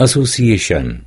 Association